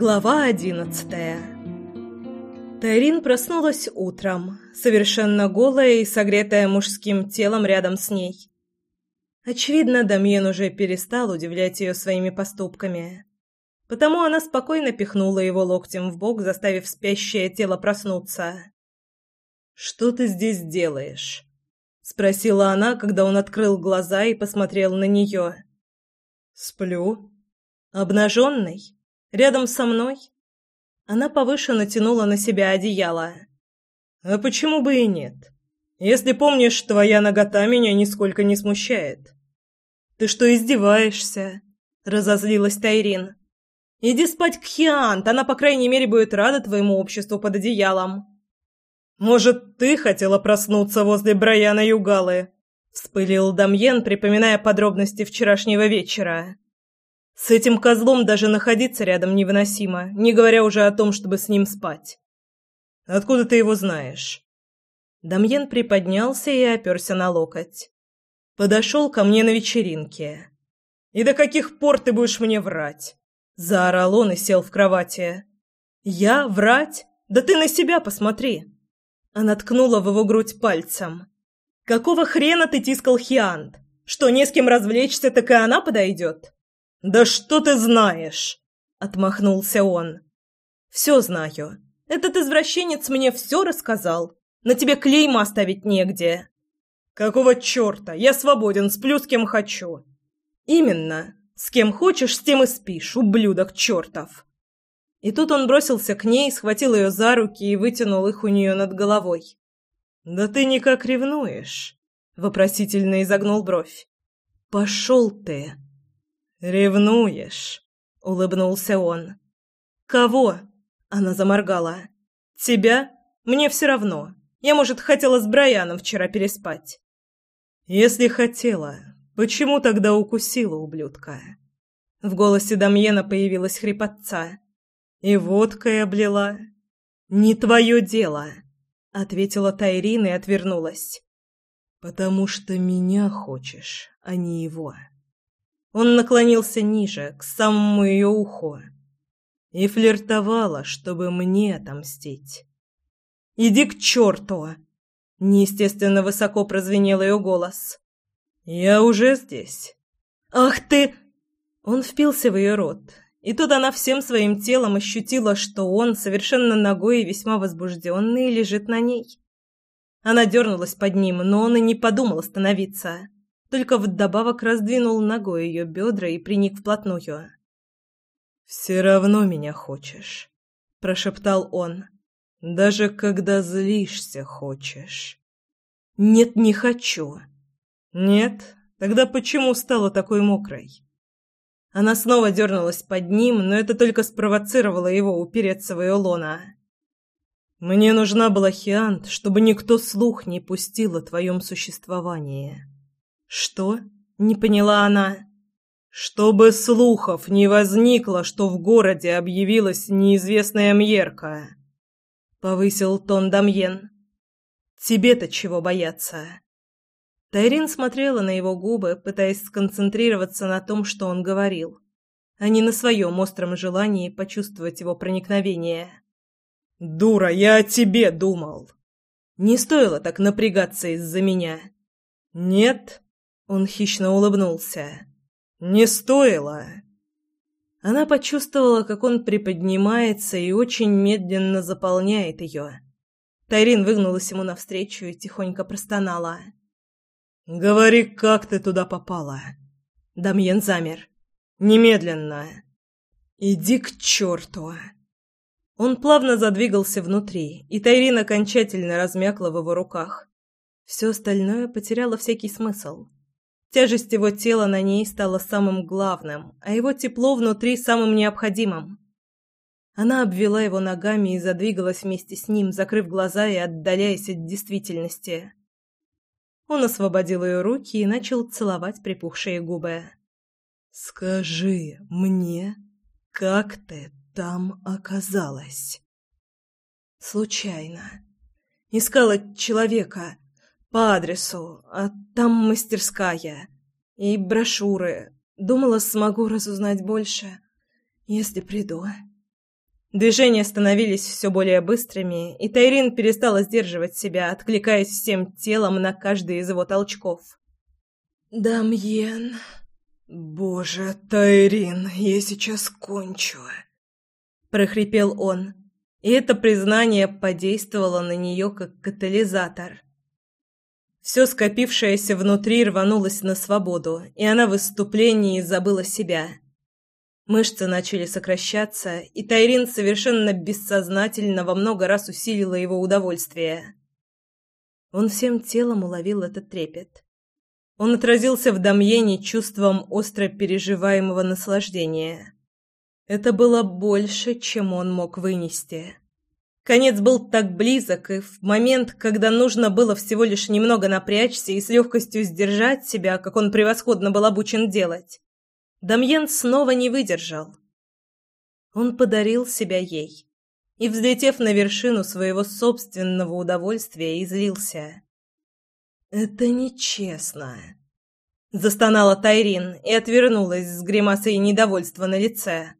Глава одиннадцатая Тайрин проснулась утром, совершенно голая и согретая мужским телом рядом с ней. Очевидно, Дамьен уже перестал удивлять ее своими поступками. Потому она спокойно пихнула его локтем в бок, заставив спящее тело проснуться. «Что ты здесь делаешь?» — спросила она, когда он открыл глаза и посмотрел на нее. «Сплю. Обнаженный?» Рядом со мной?» Она повыше натянула на себя одеяло. «А почему бы и нет? Если помнишь, твоя нагота меня нисколько не смущает». «Ты что, издеваешься?» — разозлилась Тайрин. «Иди спать к Хиант, она, по крайней мере, будет рада твоему обществу под одеялом». «Может, ты хотела проснуться возле Брайана Югалы?» — вспылил Дамьен, припоминая подробности вчерашнего вечера. С этим козлом даже находиться рядом невыносимо, не говоря уже о том, чтобы с ним спать. Откуда ты его знаешь? Дамьен приподнялся и оперся на локоть. Подошел ко мне на вечеринке. «И до каких пор ты будешь мне врать?» Заорал он и сел в кровати. «Я? Врать? Да ты на себя посмотри!» Она ткнула в его грудь пальцем. «Какого хрена ты тискал Хиант? Что, не с кем развлечься, так и она подойдет?» «Да что ты знаешь?» — отмахнулся он. «Все знаю. Этот извращенец мне все рассказал. На тебе клейма оставить негде». «Какого черта? Я свободен, сплю с кем хочу». «Именно. С кем хочешь, с тем и спишь, ублюдок чертов». И тут он бросился к ней, схватил ее за руки и вытянул их у нее над головой. «Да ты никак ревнуешь?» — вопросительно изогнул бровь. «Пошел ты!» «Ревнуешь?» — улыбнулся он. «Кого?» — она заморгала. «Тебя? Мне все равно. Я, может, хотела с Брайаном вчера переспать». «Если хотела, почему тогда укусила ублюдка?» В голосе Дамьена появилась хрипотца. «И водкой облила». «Не твое дело», — ответила Тайрин и отвернулась. «Потому что меня хочешь, а не его». Он наклонился ниже, к самому ее уху, и флиртовала, чтобы мне отомстить. «Иди к черту!» Неестественно высоко прозвенел ее голос. «Я уже здесь». «Ах ты!» Он впился в ее рот, и тут она всем своим телом ощутила, что он, совершенно ногой и весьма возбужденный, лежит на ней. Она дернулась под ним, но он и не подумал остановиться только вдобавок раздвинул ногой ее бедра и приник вплотную. «Все равно меня хочешь», — прошептал он. «Даже когда злишься, хочешь». «Нет, не хочу». «Нет? Тогда почему стала такой мокрой?» Она снова дернулась под ним, но это только спровоцировало его упереться в ее лона. «Мне нужна была Хиант, чтобы никто слух не пустил о твоем существовании». «Что?» — не поняла она. «Чтобы слухов не возникло, что в городе объявилась неизвестная Мьерка», — повысил тон Дамьен. «Тебе-то чего бояться?» Тайрин смотрела на его губы, пытаясь сконцентрироваться на том, что он говорил, а не на своем остром желании почувствовать его проникновение. «Дура, я о тебе думал!» «Не стоило так напрягаться из-за меня». «Нет?» Он хищно улыбнулся. «Не стоило!» Она почувствовала, как он приподнимается и очень медленно заполняет ее. Тайрин выгнулась ему навстречу и тихонько простонала. «Говори, как ты туда попала?» Дамьен замер. «Немедленно!» «Иди к черту!» Он плавно задвигался внутри, и Тайрин окончательно размякла в его руках. Все остальное потеряло всякий смысл. Тяжесть его тела на ней стала самым главным, а его тепло внутри самым необходимым. Она обвела его ногами и задвигалась вместе с ним, закрыв глаза и отдаляясь от действительности. Он освободил ее руки и начал целовать припухшие губы. «Скажи мне, как ты там оказалась?» «Случайно. Искала человека, по адресу, а там мастерская. И брошюры. Думала, смогу разузнать больше, если приду. Движения становились все более быстрыми, и Тайрин перестала сдерживать себя, откликаясь всем телом на каждый из его толчков. «Дамьен...» «Боже, Тайрин, я сейчас кончу!» прохрипел он, и это признание подействовало на нее как катализатор. Все скопившееся внутри рванулось на свободу, и она в выступлении забыла себя. Мышцы начали сокращаться, и Тайрин совершенно бессознательно во много раз усилила его удовольствие. Он всем телом уловил этот трепет. Он отразился в Дамьене чувством остро переживаемого наслаждения. Это было больше, чем он мог вынести. Конец был так близок, и в момент, когда нужно было всего лишь немного напрячься и с легкостью сдержать себя, как он превосходно был обучен делать, Дамьен снова не выдержал. Он подарил себя ей и, взлетев на вершину своего собственного удовольствия, излился. «Это нечестно», — застонала Тайрин и отвернулась с гримасой недовольства на лице.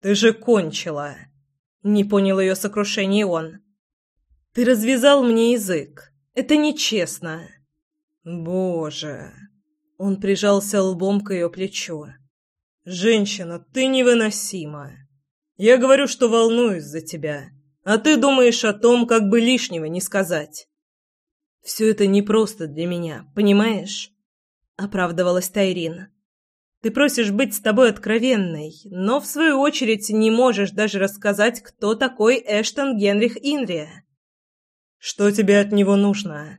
«Ты же кончила!» Не понял ее сокрушение он. «Ты развязал мне язык. Это нечестно». «Боже!» Он прижался лбом к ее плечу. «Женщина, ты невыносима. Я говорю, что волнуюсь за тебя, а ты думаешь о том, как бы лишнего не сказать. Все это непросто для меня, понимаешь?» Оправдывалась Тайрин. Ты просишь быть с тобой откровенной, но в свою очередь не можешь даже рассказать, кто такой Эштон Генрих Инрия. Что тебе от него нужно?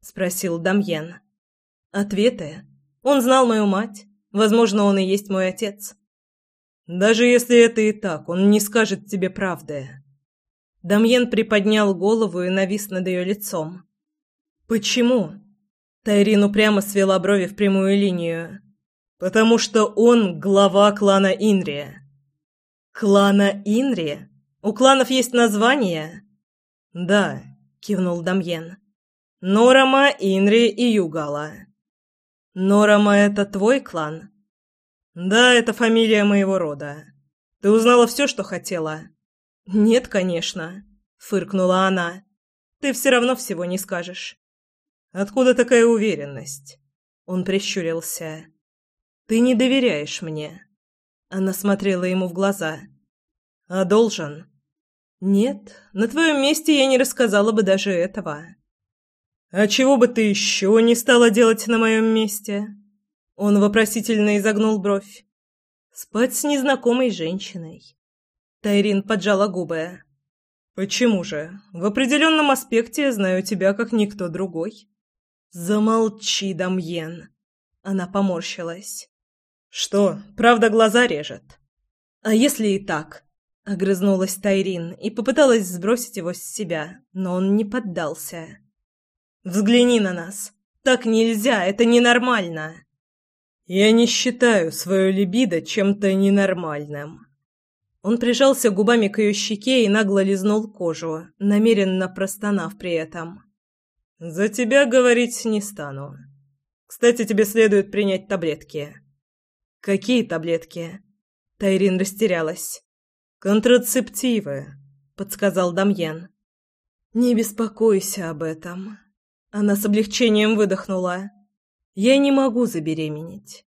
спросил Дамьен. Ответы. Он знал мою мать. Возможно, он и есть мой отец. Даже если это и так, он не скажет тебе правды. Дамьен приподнял голову и навис над ее лицом. Почему? Тайрин упрямо свела брови в прямую линию. Потому что он глава клана Инри. Клана Инри? У кланов есть название? Да, кивнул Дамьен. Норама, Инри и Югала. Норама это твой клан? Да, это фамилия моего рода. Ты узнала все, что хотела? Нет, конечно, фыркнула она. Ты все равно всего не скажешь. Откуда такая уверенность? Он прищурился. Ты не доверяешь мне. Она смотрела ему в глаза. А должен? Нет, на твоем месте я не рассказала бы даже этого. А чего бы ты еще не стала делать на моем месте? Он вопросительно изогнул бровь. Спать с незнакомой женщиной. Тайрин поджала губы. Почему же? В определенном аспекте я знаю тебя как никто другой. Замолчи, Дамьен. Она поморщилась. «Что, правда глаза режет?» «А если и так?» — огрызнулась Тайрин и попыталась сбросить его с себя, но он не поддался. «Взгляни на нас! Так нельзя, это ненормально!» «Я не считаю свое либидо чем-то ненормальным». Он прижался губами к ее щеке и нагло лизнул кожу, намеренно простонав при этом. «За тебя говорить не стану. Кстати, тебе следует принять таблетки». «Какие таблетки?» Тайрин растерялась. «Контрацептивы», — подсказал Дамьен. «Не беспокойся об этом». Она с облегчением выдохнула. «Я не могу забеременеть».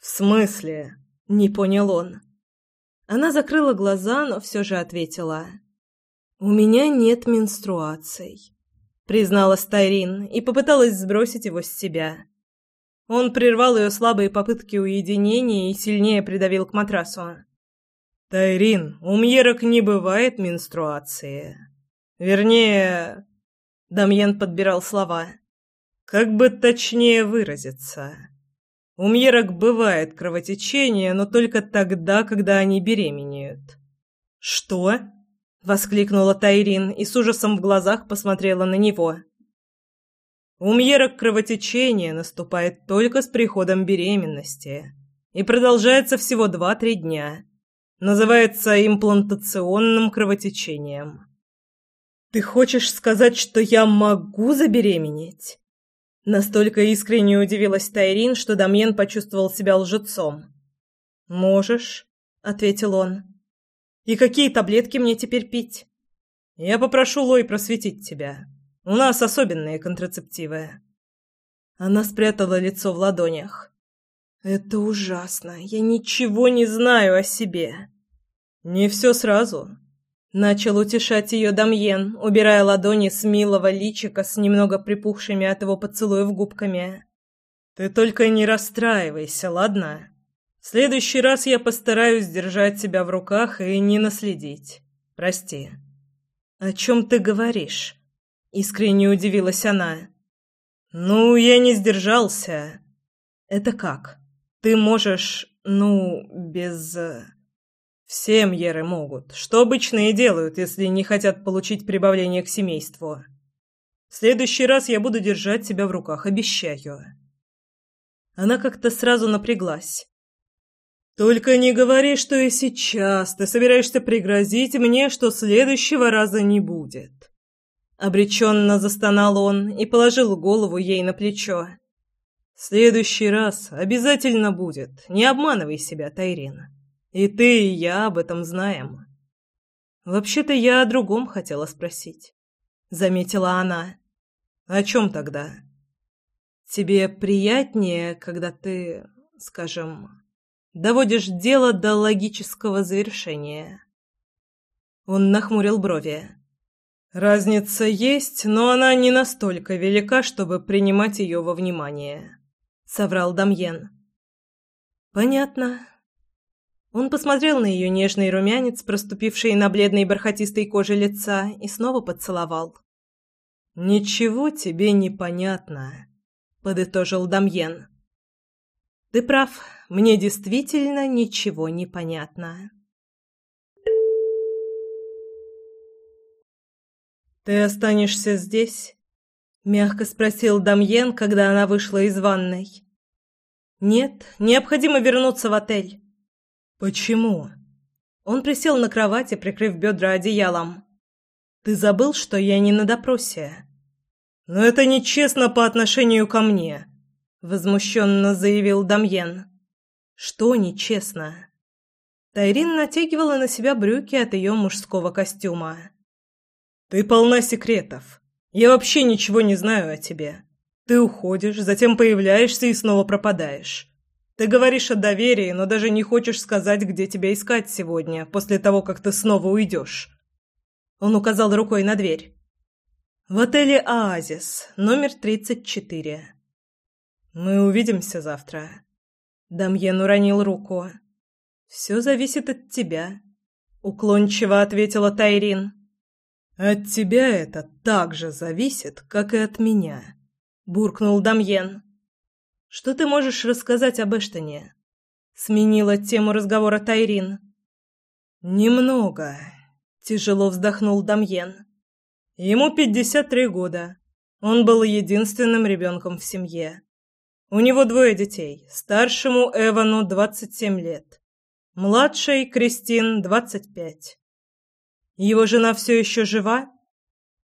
«В смысле?» — не понял он. Она закрыла глаза, но все же ответила. «У меня нет менструаций», — призналась Тайрин и попыталась сбросить его с себя. Он прервал ее слабые попытки уединения и сильнее придавил к матрасу. «Тайрин, у Мьерок не бывает менструации. Вернее...» Дамьен подбирал слова. «Как бы точнее выразиться...» У Мьерок бывает кровотечение, но только тогда, когда они беременеют. «Что?» — воскликнула Тайрин и с ужасом в глазах посмотрела на него. У Мьерок кровотечение наступает только с приходом беременности и продолжается всего 2-3 дня. Называется имплантационным кровотечением. «Ты хочешь сказать, что я могу забеременеть?» Настолько искренне удивилась Тайрин, что Дамьен почувствовал себя лжецом. «Можешь», — ответил он. И какие таблетки мне теперь пить? Я попрошу Лой просветить тебя. У нас особенные контрацептивы. Она спрятала лицо в ладонях. Это ужасно. Я ничего не знаю о себе. Не все сразу. Начал утешать ее Дамьен, убирая ладони с милого личика с немного припухшими от его поцелуев губками. «Ты только не расстраивайся, ладно? В следующий раз я постараюсь держать тебя в руках и не наследить. Прости». «О чем ты говоришь?» — искренне удивилась она. «Ну, я не сдержался». «Это как? Ты можешь, ну, без...» Все мьеры могут. Что обычные делают, если не хотят получить прибавление к семейству? В следующий раз я буду держать себя в руках, обещаю. Она как-то сразу напряглась. Только не говори, что и сейчас ты собираешься пригрозить мне, что следующего раза не будет. Обреченно застонал он и положил голову ей на плечо. следующий раз обязательно будет. Не обманывай себя, Тайрин. И ты, и я об этом знаем. Вообще-то я о другом хотела спросить. Заметила она. О чем тогда? Тебе приятнее, когда ты, скажем, доводишь дело до логического завершения? Он нахмурил брови. Разница есть, но она не настолько велика, чтобы принимать ее во внимание, соврал Дамьен. Понятно, он посмотрел на ее нежный румянец, проступивший на бледной бархатистой коже лица, и снова поцеловал. «Ничего тебе не понятно», — подытожил Дамьен. «Ты прав, мне действительно ничего не понятно». «Ты останешься здесь?» — мягко спросил Дамьен, когда она вышла из ванной. «Нет, необходимо вернуться в отель». «Почему?» Он присел на кровати, прикрыв бедра одеялом. «Ты забыл, что я не на допросе?» «Но это нечестно по отношению ко мне», — возмущенно заявил Дамьен. «Что нечестно?» Тайрин натягивала на себя брюки от ее мужского костюма. «Ты полна секретов. Я вообще ничего не знаю о тебе. Ты уходишь, затем появляешься и снова пропадаешь. Ты говоришь о доверии, но даже не хочешь сказать, где тебя искать сегодня, после того, как ты снова уйдешь. Он указал рукой на дверь. В отеле «Оазис», номер 34. Мы увидимся завтра. Дамьен уронил руку. Все зависит от тебя, уклончиво ответила Тайрин. От тебя это так же зависит, как и от меня, буркнул Дамьен. Что ты можешь рассказать об Эштоне? Сменила тему разговора Тайрин. Немного, тяжело вздохнул Дамьен. Ему пятьдесят три года. Он был единственным ребенком в семье. У него двое детей. Старшему Эвану двадцать семь лет. Младшей Кристин двадцать пять. Его жена все еще жива?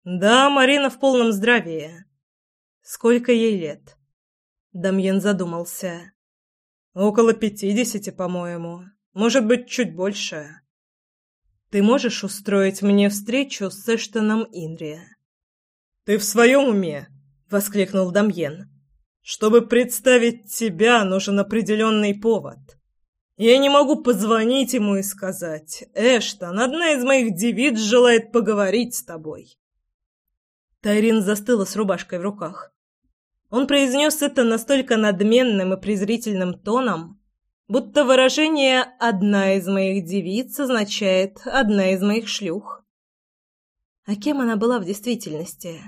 Да, Марина в полном здравии. Сколько ей лет? Дамьен задумался. «Около пятидесяти, по-моему. Может быть, чуть больше. Ты можешь устроить мне встречу с Эштоном Инри?» «Ты в своем уме?» — воскликнул Дамьен. «Чтобы представить тебя, нужен определенный повод. Я не могу позвонить ему и сказать, «Эштон, одна из моих девиц желает поговорить с тобой». Тайрин застыла с рубашкой в руках. Он произнес это настолько надменным и презрительным тоном, будто выражение «одна из моих девиц» означает «одна из моих шлюх». А кем она была в действительности?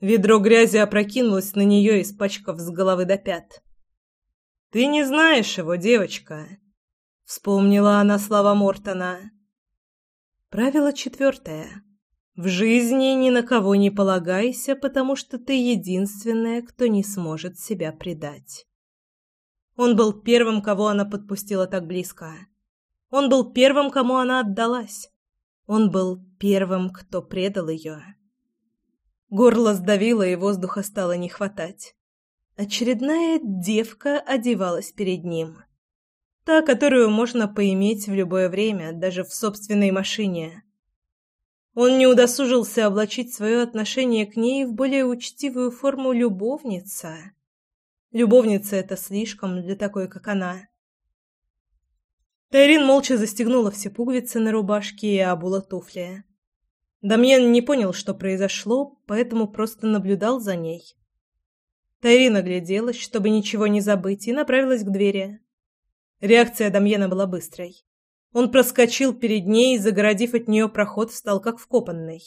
Ведро грязи опрокинулось на нее, испачкав с головы до пят. «Ты не знаешь его, девочка», — вспомнила она слова Мортона. Правило четвертое. В жизни ни на кого не полагайся, потому что ты единственная, кто не сможет себя предать. Он был первым, кого она подпустила так близко. Он был первым, кому она отдалась. Он был первым, кто предал ее. Горло сдавило, и воздуха стало не хватать. Очередная девка одевалась перед ним. Та, которую можно поиметь в любое время, даже в собственной машине. Он не удосужился облачить свое отношение к ней в более учтивую форму любовница. Любовница — это слишком для такой, как она. Тайрин молча застегнула все пуговицы на рубашке и обула туфли. Дамьен не понял, что произошло, поэтому просто наблюдал за ней. Тайрин огляделась, чтобы ничего не забыть, и направилась к двери. Реакция Дамьена была быстрой. Он проскочил перед ней, загородив от нее проход, встал как вкопанный.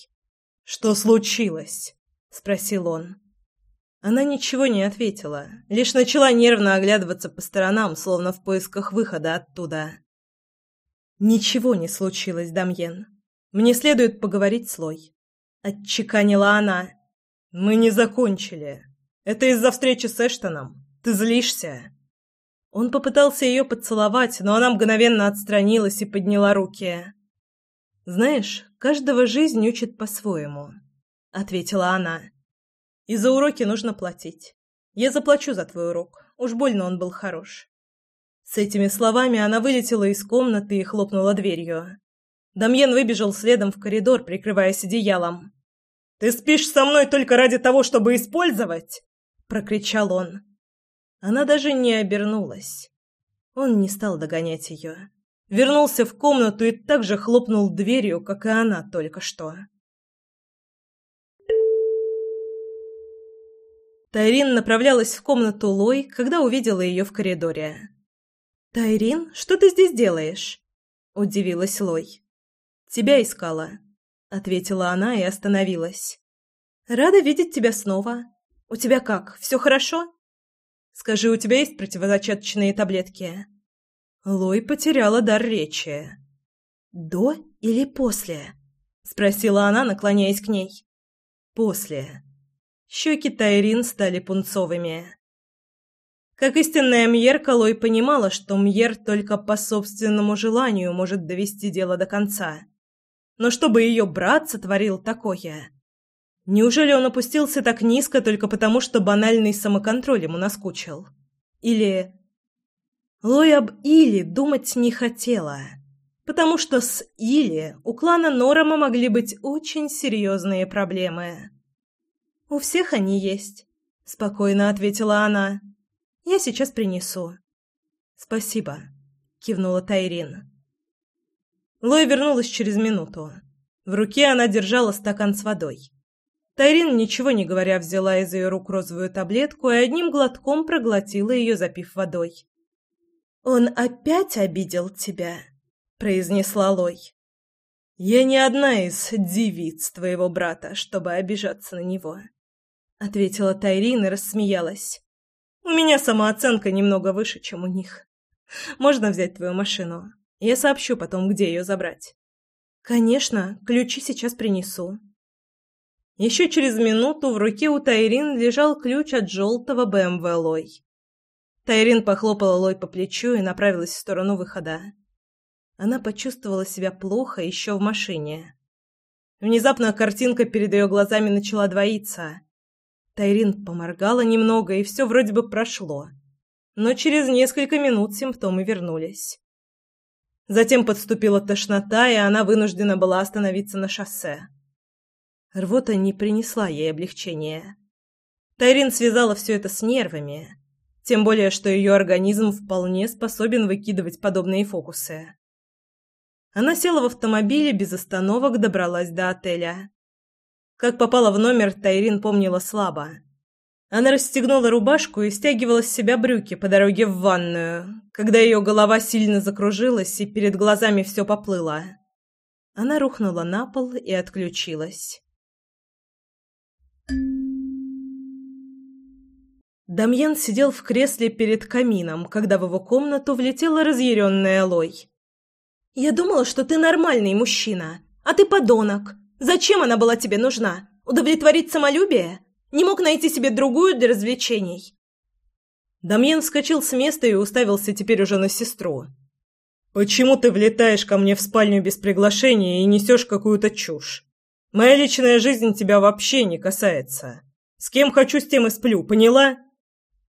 «Что случилось?» — спросил он. Она ничего не ответила, лишь начала нервно оглядываться по сторонам, словно в поисках выхода оттуда. «Ничего не случилось, Дамьен. Мне следует поговорить с Лой», — отчеканила она. «Мы не закончили. Это из-за встречи с Эштоном. Ты злишься?» Он попытался ее поцеловать, но она мгновенно отстранилась и подняла руки. «Знаешь, каждого жизнь учит по-своему», — ответила она. «И за уроки нужно платить. Я заплачу за твой урок. Уж больно он был хорош». С этими словами она вылетела из комнаты и хлопнула дверью. Дамьен выбежал следом в коридор, прикрываясь одеялом. «Ты спишь со мной только ради того, чтобы использовать?» — прокричал он. Она даже не обернулась. Он не стал догонять ее. Вернулся в комнату и так же хлопнул дверью, как и она только что. Тайрин направлялась в комнату Лой, когда увидела ее в коридоре. «Тайрин, что ты здесь делаешь?» – удивилась Лой. «Тебя искала», – ответила она и остановилась. «Рада видеть тебя снова. У тебя как, все хорошо?» Скажи, у тебя есть противозачаточные таблетки?» Лой потеряла дар речи. «До или после?» — спросила она, наклоняясь к ней. «После». Щеки Тайрин стали пунцовыми. Как истинная Мьерка, Лой понимала, что Мьер только по собственному желанию может довести дело до конца. Но чтобы ее брат сотворил такое... Неужели он опустился так низко только потому, что банальный самоконтроль ему наскучил? Или... Лой об Или думать не хотела, потому что с Или у клана Норама могли быть очень серьезные проблемы. «У всех они есть», — спокойно ответила она. «Я сейчас принесу». «Спасибо», — кивнула Тайрин. Лой вернулась через минуту. В руке она держала стакан с водой. Тайрин, ничего не говоря, взяла из ее рук розовую таблетку и одним глотком проглотила ее, запив водой. «Он опять обидел тебя?» — произнесла Лой. «Я не одна из девиц твоего брата, чтобы обижаться на него», — ответила Тайрин и рассмеялась. «У меня самооценка немного выше, чем у них. Можно взять твою машину? Я сообщу потом, где ее забрать». «Конечно, ключи сейчас принесу», еще через минуту в руке у Тайрин лежал ключ от желтого БМВ Лой. Тайрин похлопала Лой по плечу и направилась в сторону выхода. Она почувствовала себя плохо еще в машине. Внезапно картинка перед ее глазами начала двоиться. Тайрин поморгала немного, и все вроде бы прошло. Но через несколько минут симптомы вернулись. Затем подступила тошнота, и она вынуждена была остановиться на шоссе. Рвота не принесла ей облегчения. Тайрин связала все это с нервами, тем более, что ее организм вполне способен выкидывать подобные фокусы. Она села в автомобиль и без остановок добралась до отеля. Как попала в номер, Тайрин помнила слабо. Она расстегнула рубашку и стягивала с себя брюки по дороге в ванную, когда ее голова сильно закружилась и перед глазами все поплыло. Она рухнула на пол и отключилась. Дамьян сидел в кресле перед камином, когда в его комнату влетела разъяренная Лой. «Я думала, что ты нормальный мужчина, а ты подонок. Зачем она была тебе нужна? Удовлетворить самолюбие? Не мог найти себе другую для развлечений?» Дамьен вскочил с места и уставился теперь уже на сестру. «Почему ты влетаешь ко мне в спальню без приглашения и несешь какую-то чушь? Моя личная жизнь тебя вообще не касается. С кем хочу, с тем и сплю, поняла?»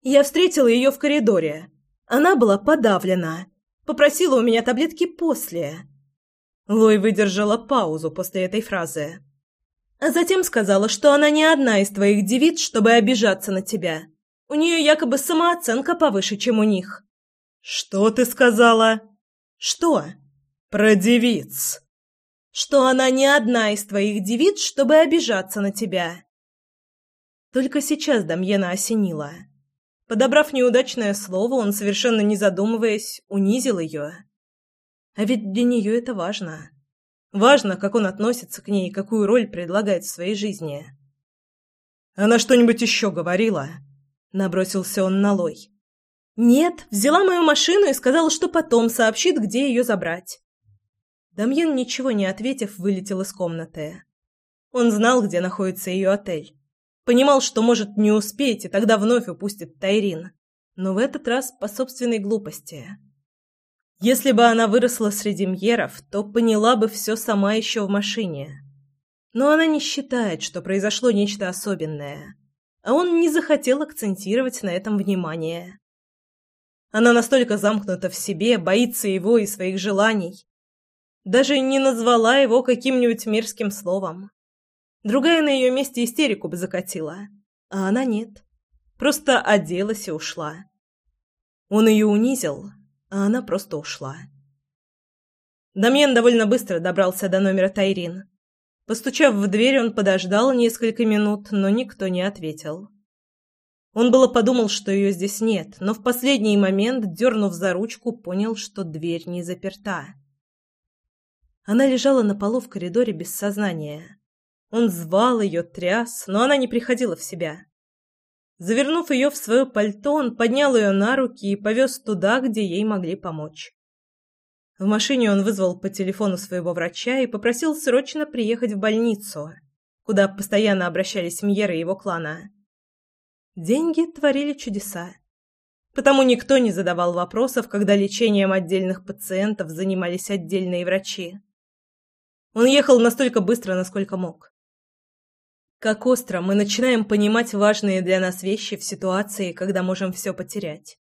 Я встретила ее в коридоре. Она была подавлена. Попросила у меня таблетки после. Лой выдержала паузу после этой фразы. А затем сказала, что она не одна из твоих девиц, чтобы обижаться на тебя. У нее якобы самооценка повыше, чем у них. Что ты сказала? Что? Про девиц. Что она не одна из твоих девиц, чтобы обижаться на тебя. Только сейчас Дамьена осенила. Подобрав неудачное слово, он, совершенно не задумываясь, унизил ее. А ведь для нее это важно. Важно, как он относится к ней и какую роль предлагает в своей жизни. «Она что-нибудь еще говорила?» Набросился он на Лой. «Нет, взяла мою машину и сказала, что потом сообщит, где ее забрать». Дамьен, ничего не ответив, вылетел из комнаты. Он знал, где находится ее отель. Понимал, что может не успеть, и тогда вновь упустит Тайрин. Но в этот раз по собственной глупости. Если бы она выросла среди мьеров, то поняла бы все сама еще в машине. Но она не считает, что произошло нечто особенное. А он не захотел акцентировать на этом внимание. Она настолько замкнута в себе, боится его и своих желаний. Даже не назвала его каким-нибудь мерзким словом. Другая на ее месте истерику бы закатила. А она нет. Просто оделась и ушла. Он ее унизил, а она просто ушла. Дамьен довольно быстро добрался до номера Тайрин. Постучав в дверь, он подождал несколько минут, но никто не ответил. Он было подумал, что ее здесь нет, но в последний момент, дернув за ручку, понял, что дверь не заперта. Она лежала на полу в коридоре без сознания. Он звал ее, тряс, но она не приходила в себя. Завернув ее в свое пальто, он поднял ее на руки и повез туда, где ей могли помочь. В машине он вызвал по телефону своего врача и попросил срочно приехать в больницу, куда постоянно обращались Мьеры его клана. Деньги творили чудеса. Потому никто не задавал вопросов, когда лечением отдельных пациентов занимались отдельные врачи. Он ехал настолько быстро, насколько мог. Как остро мы начинаем понимать важные для нас вещи в ситуации, когда можем все потерять.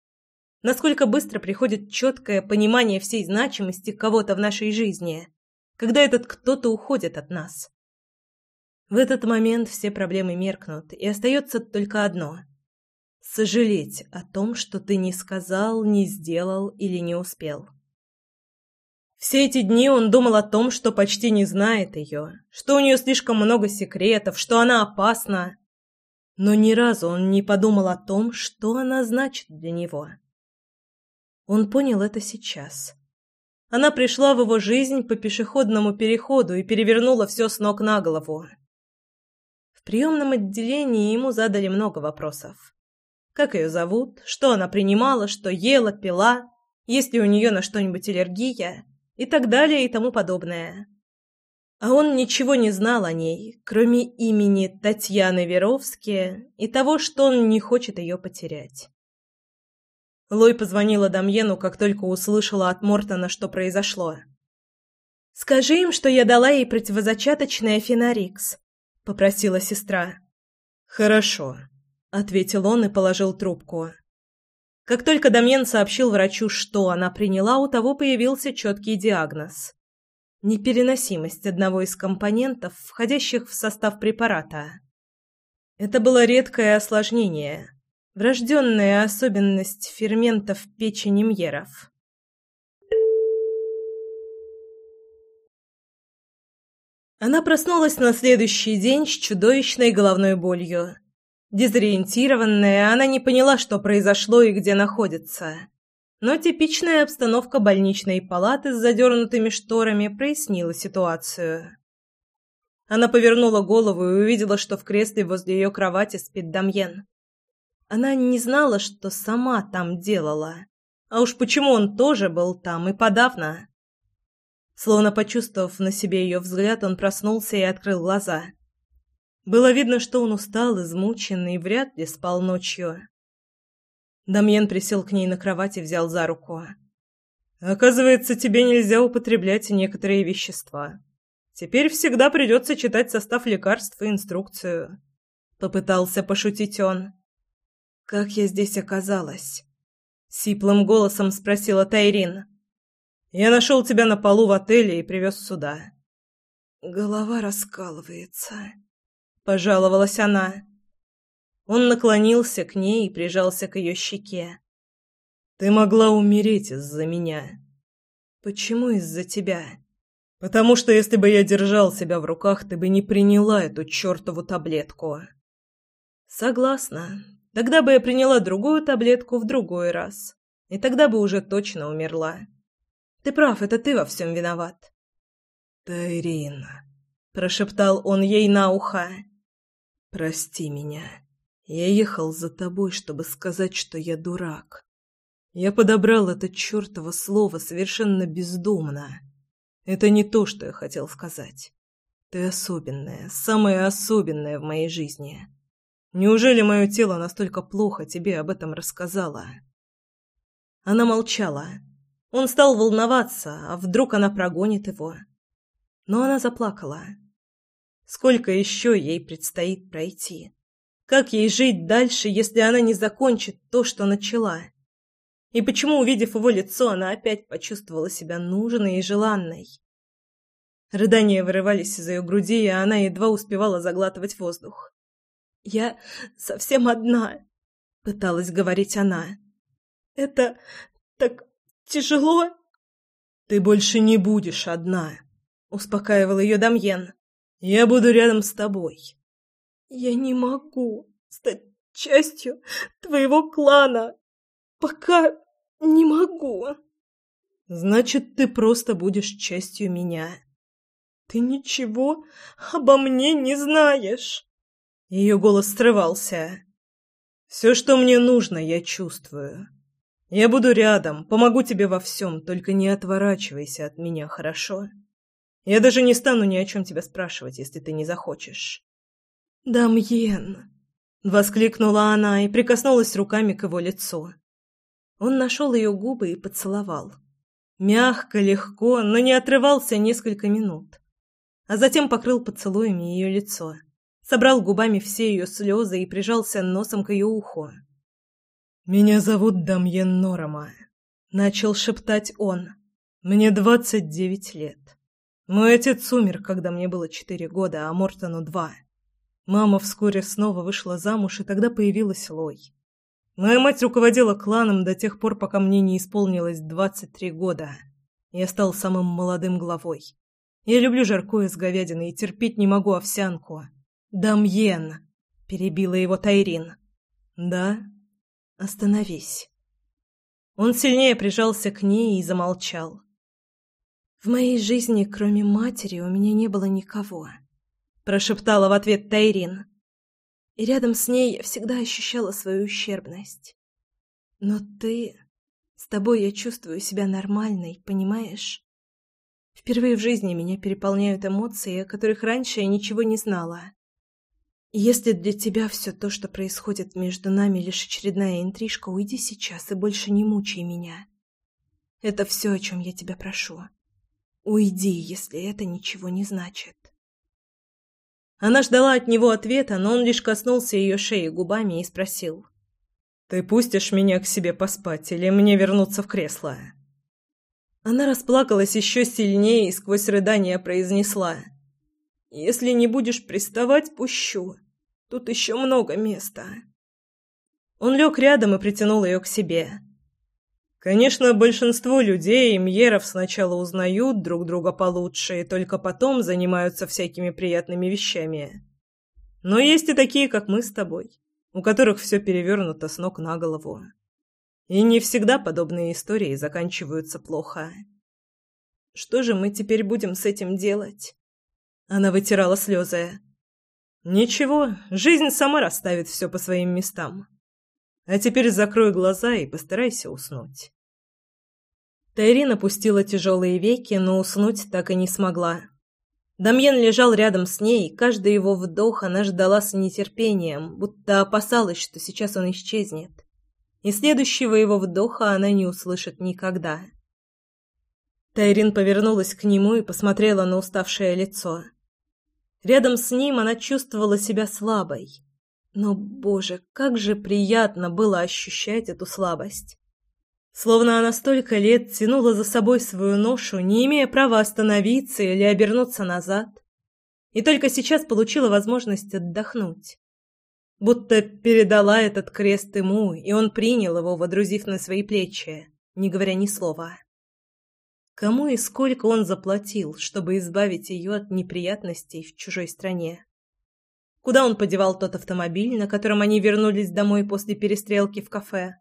Насколько быстро приходит четкое понимание всей значимости кого-то в нашей жизни, когда этот кто-то уходит от нас. В этот момент все проблемы меркнут, и остается только одно – сожалеть о том, что ты не сказал, не сделал или не успел. Все эти дни он думал о том, что почти не знает ее, что у нее слишком много секретов, что она опасна. Но ни разу он не подумал о том, что она значит для него. Он понял это сейчас. Она пришла в его жизнь по пешеходному переходу и перевернула все с ног на голову. В приемном отделении ему задали много вопросов. Как ее зовут, что она принимала, что ела, пила, есть ли у нее на что-нибудь аллергия и так далее и тому подобное. А он ничего не знал о ней, кроме имени Татьяны Веровски и того, что он не хочет ее потерять. Лой позвонила Дамьену, как только услышала от Мортона, что произошло. «Скажи им, что я дала ей противозачаточное Фенарикс», — попросила сестра. «Хорошо», — ответил он и положил трубку. Как только Дамьен сообщил врачу, что она приняла, у того появился четкий диагноз. Непереносимость одного из компонентов, входящих в состав препарата. Это было редкое осложнение, врожденная особенность ферментов печени мьеров. Она проснулась на следующий день с чудовищной головной болью. Дезориентированная, она не поняла, что произошло и где находится. Но типичная обстановка больничной палаты с задернутыми шторами прояснила ситуацию. Она повернула голову и увидела, что в кресле возле ее кровати спит Дамьен. Она не знала, что сама там делала. А уж почему он тоже был там и подавно. Словно почувствовав на себе ее взгляд, он проснулся и открыл глаза. Было видно, что он устал, измучен и вряд ли спал ночью. Дамьен присел к ней на кровать и взял за руку. «Оказывается, тебе нельзя употреблять некоторые вещества. Теперь всегда придется читать состав лекарств и инструкцию». Попытался пошутить он. «Как я здесь оказалась?» Сиплым голосом спросила Тайрин. Я нашел тебя на полу в отеле и привез сюда». «Голова раскалывается», — пожаловалась она. Он наклонился к ней и прижался к ее щеке. «Ты могла умереть из-за меня». «Почему из-за тебя?» «Потому что если бы я держал себя в руках, ты бы не приняла эту чертову таблетку». «Согласна. Тогда бы я приняла другую таблетку в другой раз. И тогда бы уже точно умерла. Ты прав, это ты во всем виноват». «Тайрина», — прошептал он ей на ухо. «Прости меня. Я ехал за тобой, чтобы сказать, что я дурак. Я подобрал это чертово слово совершенно бездумно. Это не то, что я хотел сказать. Ты особенная, самая особенная в моей жизни. Неужели мое тело настолько плохо тебе об этом рассказало?» Она молчала. Он стал волноваться, а вдруг она прогонит его. Но она заплакала. Сколько еще ей предстоит пройти? Как ей жить дальше, если она не закончит то, что начала? И почему, увидев его лицо, она опять почувствовала себя нужной и желанной? Рыдания вырывались из ее груди, и она едва успевала заглатывать воздух. «Я совсем одна», — пыталась говорить она. «Это так тяжело?» «Ты больше не будешь одна», — успокаивал ее Дамьен. «Я буду рядом с тобой». «Я не могу стать частью твоего клана. Пока не могу». «Значит, ты просто будешь частью меня». «Ты ничего обо мне не знаешь». Ее голос срывался. «Все, что мне нужно, я чувствую. Я буду рядом, помогу тебе во всем, только не отворачивайся от меня, хорошо? Я даже не стану ни о чем тебя спрашивать, если ты не захочешь». «Дамьен!» — воскликнула она и прикоснулась руками к его лицу. Он нашел ее губы и поцеловал. Мягко, легко, но не отрывался несколько минут. А затем покрыл поцелуями ее лицо, собрал губами все ее слезы и прижался носом к ее уху. «Меня зовут Дамьен Норама», — начал шептать он. «Мне двадцать девять лет. Мой отец умер, когда мне было четыре года, а Мортону два. Мама вскоре снова вышла замуж, и тогда появилась Лой. Моя мать руководила кланом до тех пор, пока мне не исполнилось двадцать три года. Я стал самым молодым главой. Я люблю жаркое с говядиной и терпеть не могу овсянку. «Дамьен!» — перебила его Тайрин. «Да? Остановись». Он сильнее прижался к ней и замолчал. «В моей жизни, кроме матери, у меня не было никого», — прошептала в ответ Тайрин. И рядом с ней я всегда ощущала свою ущербность. «Но ты... С тобой я чувствую себя нормальной, понимаешь? Впервые в жизни меня переполняют эмоции, о которых раньше я ничего не знала. Если для тебя все то, что происходит между нами, лишь очередная интрижка, уйди сейчас и больше не мучай меня. Это все, о чем я тебя прошу. Уйди, если это ничего не значит. Она ждала от него ответа, но он лишь коснулся ее шеи губами и спросил. «Ты пустишь меня к себе поспать или мне вернуться в кресло?» Она расплакалась еще сильнее и сквозь рыдания произнесла. «Если не будешь приставать, пущу. Тут еще много места». Он лег рядом и притянул ее к себе. Конечно, большинство людей и мьеров сначала узнают друг друга получше и только потом занимаются всякими приятными вещами. Но есть и такие, как мы с тобой, у которых все перевернуто с ног на голову. И не всегда подобные истории заканчиваются плохо. Что же мы теперь будем с этим делать? Она вытирала слезы. Ничего, жизнь сама расставит все по своим местам. А теперь закрой глаза и постарайся уснуть. Тайрин опустила тяжелые веки, но уснуть так и не смогла. Дамьен лежал рядом с ней, каждый его вдох она ждала с нетерпением, будто опасалась, что сейчас он исчезнет. И следующего его вдоха она не услышит никогда. Тайрин повернулась к нему и посмотрела на уставшее лицо. Рядом с ним она чувствовала себя слабой. Но, боже, как же приятно было ощущать эту слабость. Словно она столько лет тянула за собой свою ношу, не имея права остановиться или обернуться назад, и только сейчас получила возможность отдохнуть. Будто передала этот крест ему, и он принял его, водрузив на свои плечи, не говоря ни слова. Кому и сколько он заплатил, чтобы избавить ее от неприятностей в чужой стране? Куда он подевал тот автомобиль, на котором они вернулись домой после перестрелки в кафе?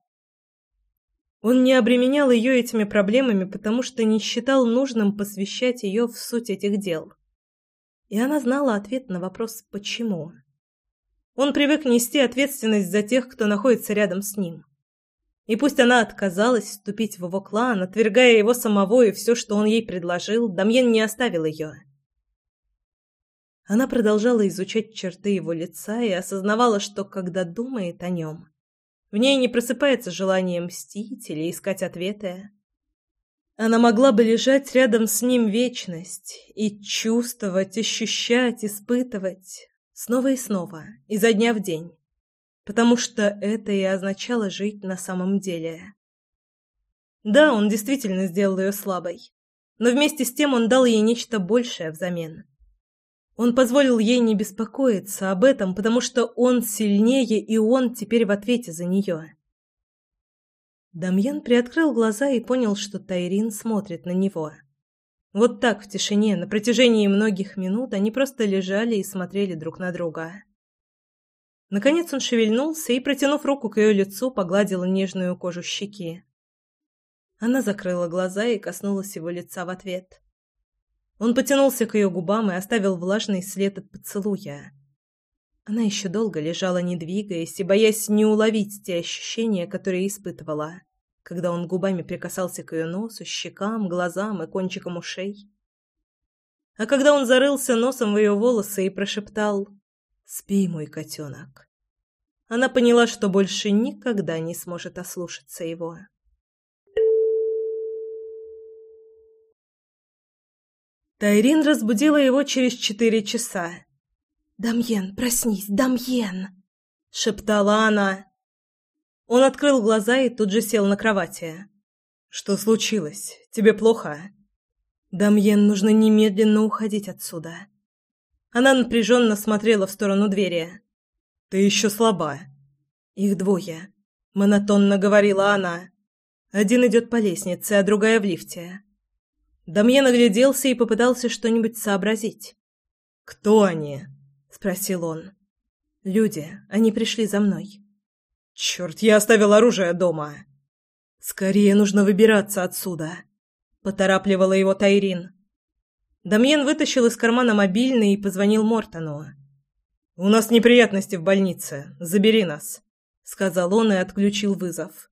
Он не обременял ее этими проблемами, потому что не считал нужным посвящать ее в суть этих дел. И она знала ответ на вопрос «почему?». Он привык нести ответственность за тех, кто находится рядом с ним. И пусть она отказалась вступить в его клан, отвергая его самого и все, что он ей предложил, Дамьен не оставил ее. Она продолжала изучать черты его лица и осознавала, что, когда думает о нем, в ней не просыпается желание мстить или искать ответы. Она могла бы лежать рядом с ним вечность и чувствовать, ощущать, испытывать снова и снова, изо дня в день, потому что это и означало жить на самом деле. Да, он действительно сделал ее слабой, но вместе с тем он дал ей нечто большее взамен. Он позволил ей не беспокоиться об этом, потому что он сильнее, и он теперь в ответе за нее. Дамьян приоткрыл глаза и понял, что Тайрин смотрит на него. Вот так в тишине на протяжении многих минут они просто лежали и смотрели друг на друга. Наконец он шевельнулся и, протянув руку к ее лицу, погладил нежную кожу щеки. Она закрыла глаза и коснулась его лица в ответ. Он потянулся к ее губам и оставил влажный след от поцелуя. Она еще долго лежала, не двигаясь, и боясь не уловить те ощущения, которые испытывала, когда он губами прикасался к ее носу, щекам, глазам и кончикам ушей. А когда он зарылся носом в ее волосы и прошептал «Спи, мой котенок», она поняла, что больше никогда не сможет ослушаться его. Тайрин разбудила его через четыре часа. «Дамьен, проснись, Дамьен!» — шептала она. Он открыл глаза и тут же сел на кровати. «Что случилось? Тебе плохо?» «Дамьен, нужно немедленно уходить отсюда». Она напряженно смотрела в сторону двери. «Ты еще слаба». «Их двое», — монотонно говорила она. «Один идет по лестнице, а другая в лифте. Дамьен огляделся и попытался что-нибудь сообразить. «Кто они?» — спросил он. «Люди. Они пришли за мной». «Черт, я оставил оружие дома!» «Скорее нужно выбираться отсюда!» — поторапливала его Тайрин. Дамьен вытащил из кармана мобильный и позвонил Мортону. «У нас неприятности в больнице. Забери нас», — сказал он и отключил вызов.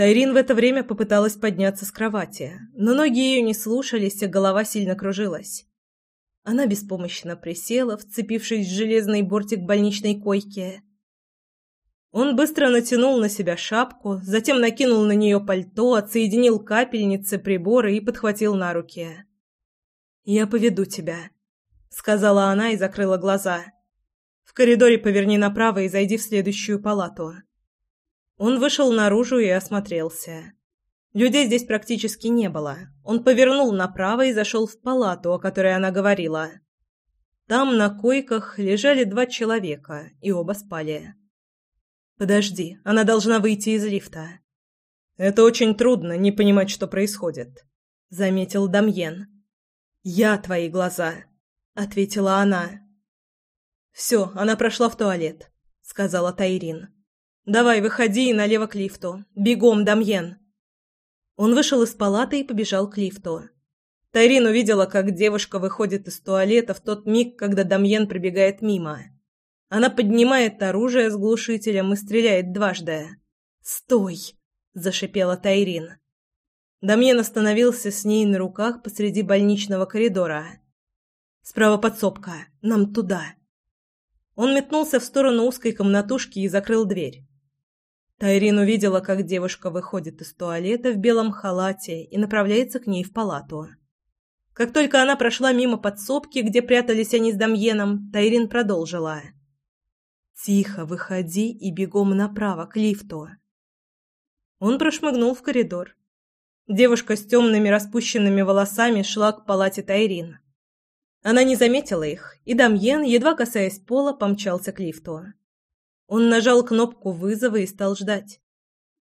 Тайрин в это время попыталась подняться с кровати, но ноги ее не слушались, а голова сильно кружилась. Она беспомощно присела, вцепившись в железный бортик больничной койки. Он быстро натянул на себя шапку, затем накинул на нее пальто, отсоединил капельницы, приборы и подхватил на руки. «Я поведу тебя», — сказала она и закрыла глаза. «В коридоре поверни направо и зайди в следующую палату». Он вышел наружу и осмотрелся. Людей здесь практически не было. Он повернул направо и зашел в палату, о которой она говорила. Там на койках лежали два человека, и оба спали. «Подожди, она должна выйти из лифта». «Это очень трудно, не понимать, что происходит», — заметил Дамьен. «Я твои глаза», — ответила она. «Все, она прошла в туалет», — сказала Тайрин. «Давай, выходи и налево к лифту. Бегом, Дамьен!» Он вышел из палаты и побежал к лифту. Тайрин увидела, как девушка выходит из туалета в тот миг, когда Дамьен пробегает мимо. Она поднимает оружие с глушителем и стреляет дважды. «Стой!» – зашипела Тайрин. Дамьен остановился с ней на руках посреди больничного коридора. «Справа подсобка. Нам туда». Он метнулся в сторону узкой комнатушки и закрыл дверь. Тайрин увидела, как девушка выходит из туалета в белом халате и направляется к ней в палату. Как только она прошла мимо подсобки, где прятались они с Дамьеном, Тайрин продолжила. «Тихо, выходи и бегом направо, к лифту». Он прошмыгнул в коридор. Девушка с темными распущенными волосами шла к палате Тайрин. Она не заметила их, и Дамьен, едва касаясь пола, помчался к лифту. Он нажал кнопку вызова и стал ждать.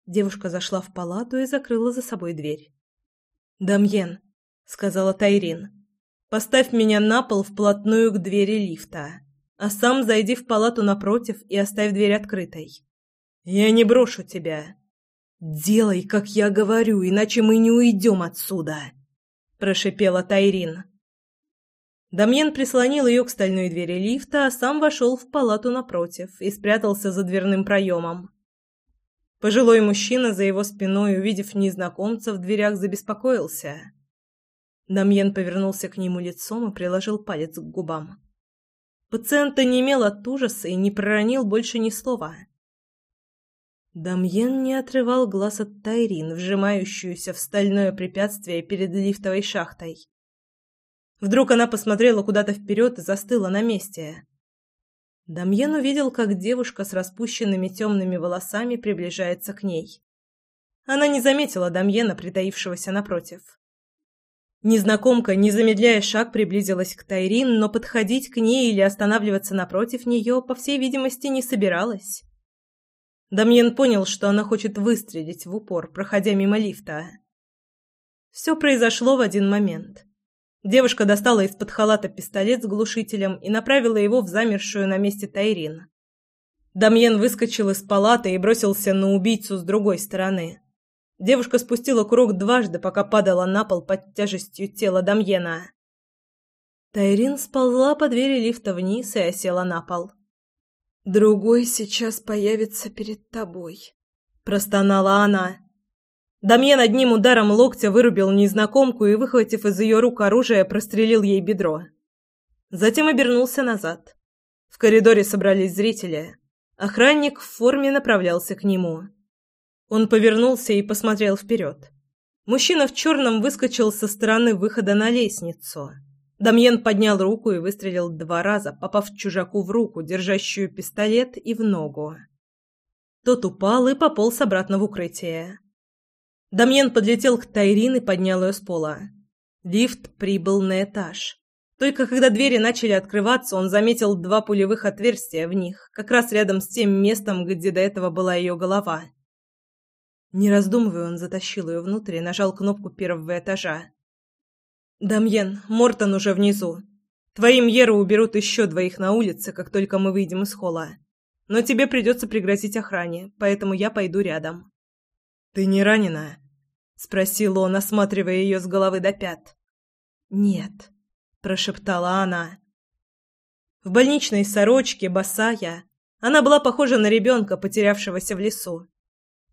Девушка зашла в палату и закрыла за собой дверь. «Дамьен», — сказала Тайрин, — «поставь меня на пол вплотную к двери лифта, а сам зайди в палату напротив и оставь дверь открытой. Я не брошу тебя». «Делай, как я говорю, иначе мы не уйдем отсюда», — прошипела Тайрин. Дамьен прислонил ее к стальной двери лифта, а сам вошел в палату напротив и спрятался за дверным проемом. Пожилой мужчина за его спиной, увидев незнакомца в дверях, забеспокоился. Дамьен повернулся к нему лицом и приложил палец к губам. Пациент онемел от ужаса и не проронил больше ни слова. Дамьен не отрывал глаз от Тайрин, вжимающуюся в стальное препятствие перед лифтовой шахтой. Вдруг она посмотрела куда-то вперед и застыла на месте. Дамьен увидел, как девушка с распущенными темными волосами приближается к ней. Она не заметила Дамьена, притаившегося напротив. Незнакомка, не замедляя шаг, приблизилась к Тайрин, но подходить к ней или останавливаться напротив нее, по всей видимости, не собиралась. Дамьен понял, что она хочет выстрелить в упор, проходя мимо лифта. Все произошло в один момент. Девушка достала из-под халата пистолет с глушителем и направила его в замершую на месте Тайрин. Дамьен выскочил из палаты и бросился на убийцу с другой стороны. Девушка спустила курок дважды, пока падала на пол под тяжестью тела Дамьена. Тайрин сползла по двери лифта вниз и осела на пол. «Другой сейчас появится перед тобой», — простонала она. Дамьен одним ударом локтя вырубил незнакомку и, выхватив из ее рук оружие, прострелил ей бедро. Затем обернулся назад. В коридоре собрались зрители. Охранник в форме направлялся к нему. Он повернулся и посмотрел вперед. Мужчина в черном выскочил со стороны выхода на лестницу. Дамьен поднял руку и выстрелил два раза, попав чужаку в руку, держащую пистолет, и в ногу. Тот упал и пополз обратно в укрытие. Дамьен подлетел к Тайрин и поднял ее с пола. Лифт прибыл на этаж. Только когда двери начали открываться, он заметил два пулевых отверстия в них, как раз рядом с тем местом, где до этого была ее голова. Не раздумывая, он затащил ее внутрь и нажал кнопку первого этажа. «Дамьен, Мортон уже внизу. Твои Мьеры уберут еще двоих на улице, как только мы выйдем из холла. Но тебе придется пригрозить охране, поэтому я пойду рядом». «Ты не ранена?» — спросил он, осматривая ее с головы до пят. «Нет», — прошептала она. В больничной сорочке, босая, она была похожа на ребенка, потерявшегося в лесу.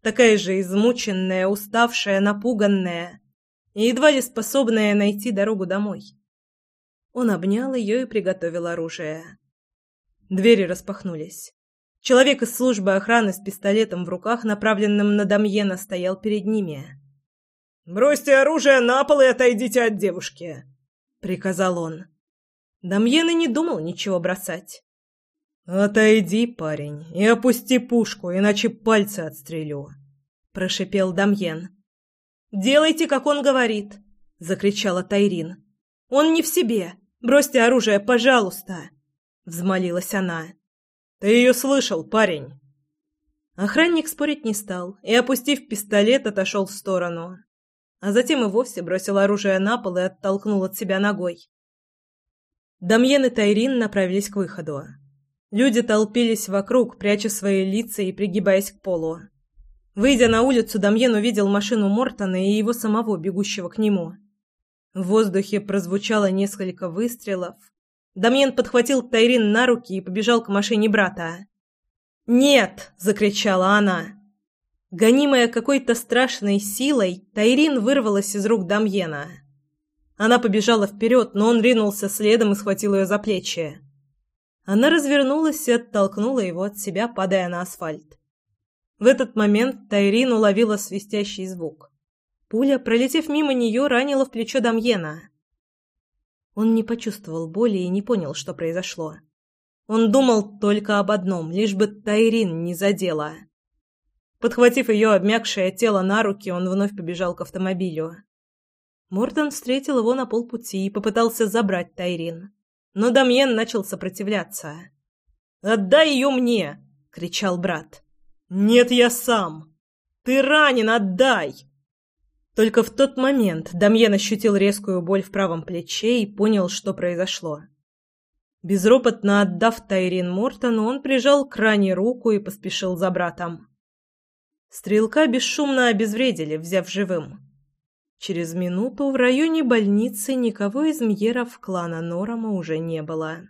Такая же измученная, уставшая, напуганная и едва ли способная найти дорогу домой. Он обнял ее и приготовил оружие. Двери распахнулись. Человек из службы охраны с пистолетом в руках, направленным на Дамьена, стоял перед ними. «Бросьте оружие на пол и отойдите от девушки», — приказал он. Дамьен и не думал ничего бросать. «Отойди, парень, и опусти пушку, иначе пальцы отстрелю», — прошипел Дамьен. «Делайте, как он говорит», — закричала Тайрин. «Он не в себе. Бросьте оружие, пожалуйста», — взмолилась она. Ты ее слышал, парень?» Охранник спорить не стал и, опустив пистолет, отошел в сторону. А затем и вовсе бросил оружие на пол и оттолкнул от себя ногой. Дамьен и Тайрин направились к выходу. Люди толпились вокруг, пряча свои лица и пригибаясь к полу. Выйдя на улицу, Дамьен увидел машину Мортона и его самого, бегущего к нему. В воздухе прозвучало несколько выстрелов, Дамьен подхватил Тайрин на руки и побежал к машине брата. «Нет!» – закричала она. Гонимая какой-то страшной силой, Тайрин вырвалась из рук Дамьена. Она побежала вперед, но он ринулся следом и схватил ее за плечи. Она развернулась и оттолкнула его от себя, падая на асфальт. В этот момент Тайрин уловила свистящий звук. Пуля, пролетев мимо нее, ранила в плечо Дамьена. Он не почувствовал боли и не понял, что произошло. Он думал только об одном, лишь бы Тайрин не задела. Подхватив ее обмякшее тело на руки, он вновь побежал к автомобилю. Мортон встретил его на полпути и попытался забрать Тайрин. Но Дамьен начал сопротивляться. «Отдай ее мне!» — кричал брат. «Нет, я сам! Ты ранен, отдай!» Только в тот момент Дамьен ощутил резкую боль в правом плече и понял, что произошло. Безропотно отдав Тайрин Мортону, он прижал к ране руку и поспешил за братом. Стрелка бесшумно обезвредили, взяв живым. Через минуту в районе больницы никого из мьеров клана Норама уже не было.